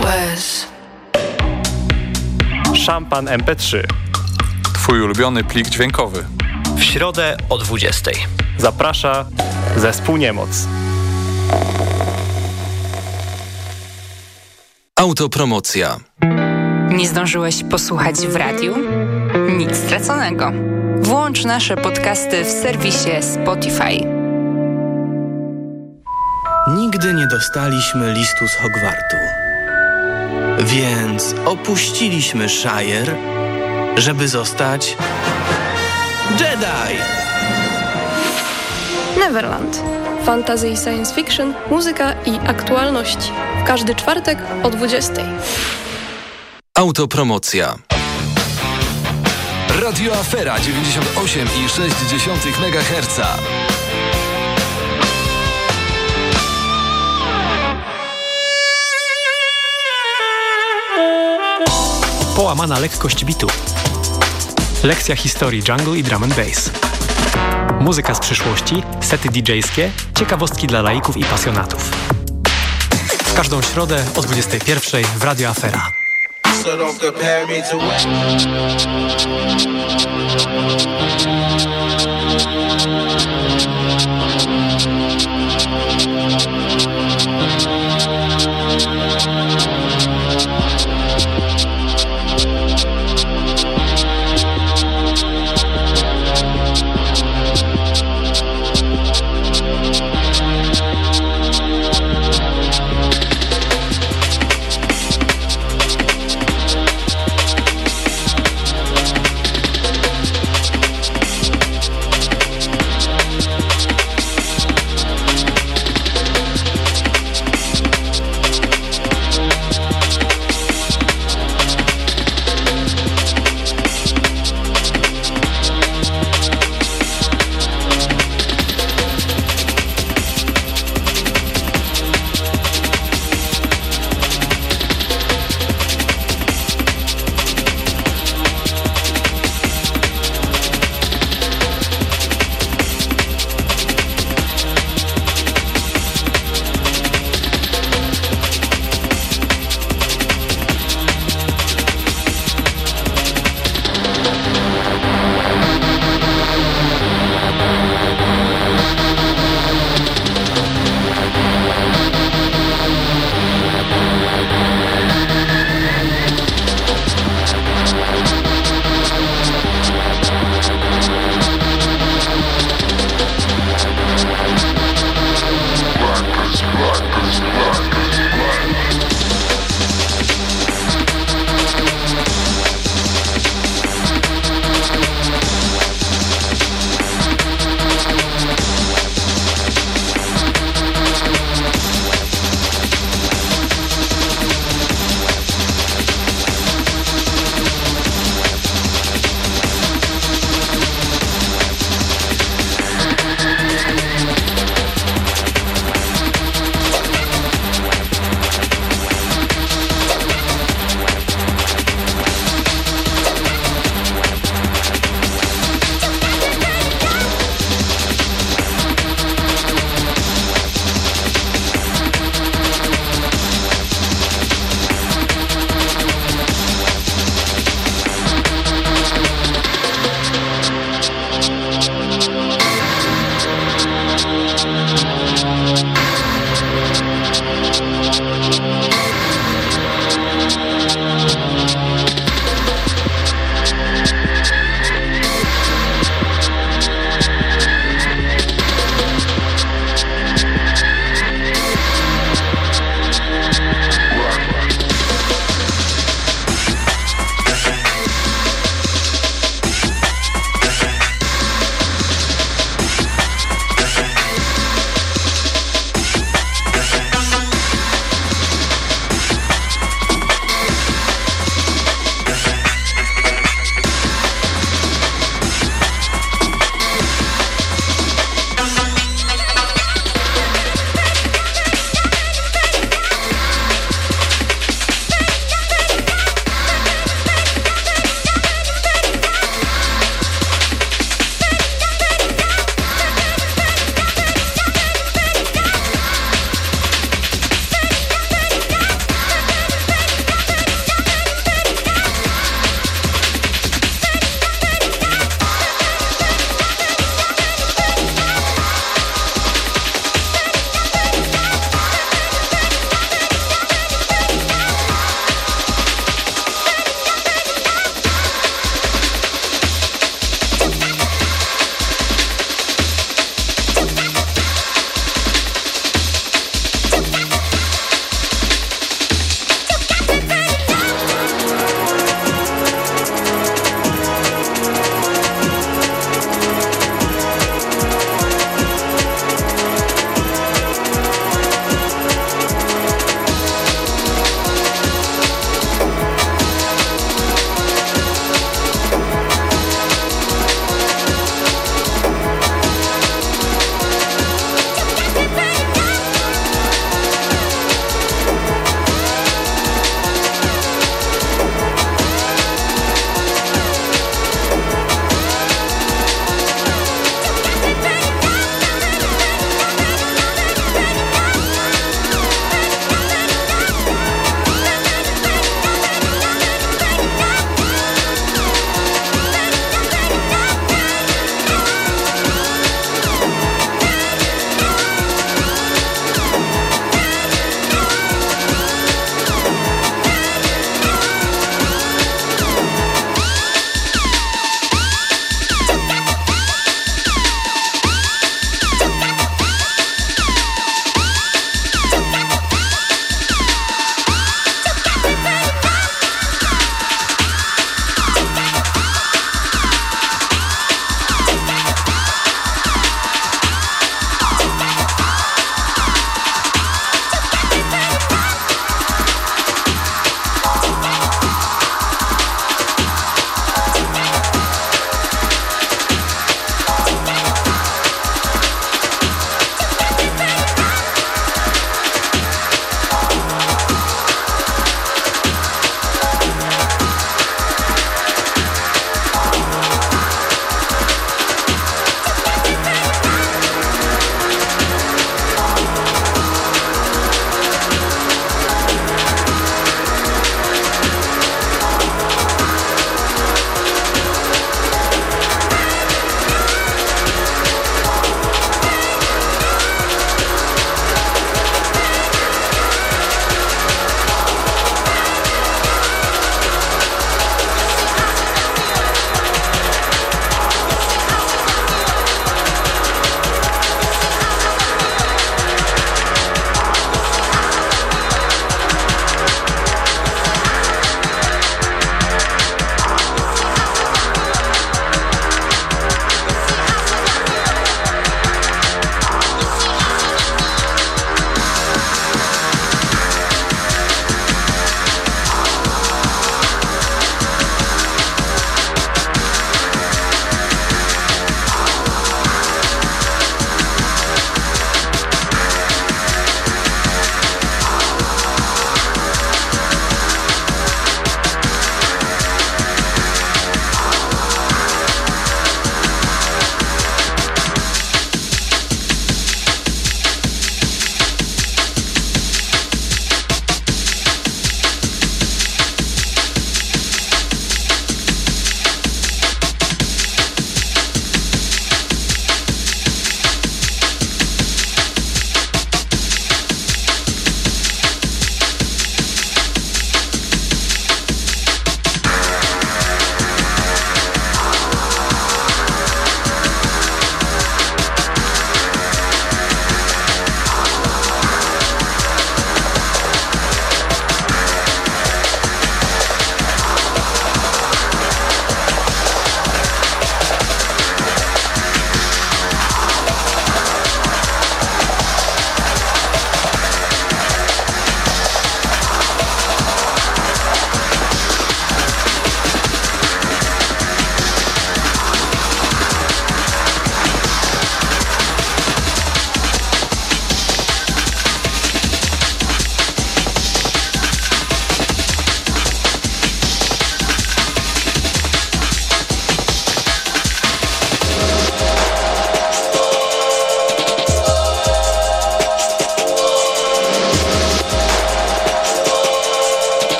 Wes. Szampan MP3. Twój ulubiony plik dźwiękowy. W środę o 20. Zaprasza zespół Niemoc. Autopromocja. Nie zdążyłeś posłuchać w radiu? Nic straconego. Włącz nasze podcasty w serwisie Spotify. Nigdy nie dostaliśmy listu z Hogwartu. Więc opuściliśmy Shire, żeby zostać Jedi! Neverland. Fantasy i science fiction, muzyka i aktualności. W każdy czwartek o 20. Autopromocja. Radio Afera 98,6 MHz. połamana lekkość bitu. Lekcja historii jungle i drum and bass. Muzyka z przyszłości, sety DJ-skie, ciekawostki dla laików i pasjonatów. W każdą środę o 21 w Radio Afera. So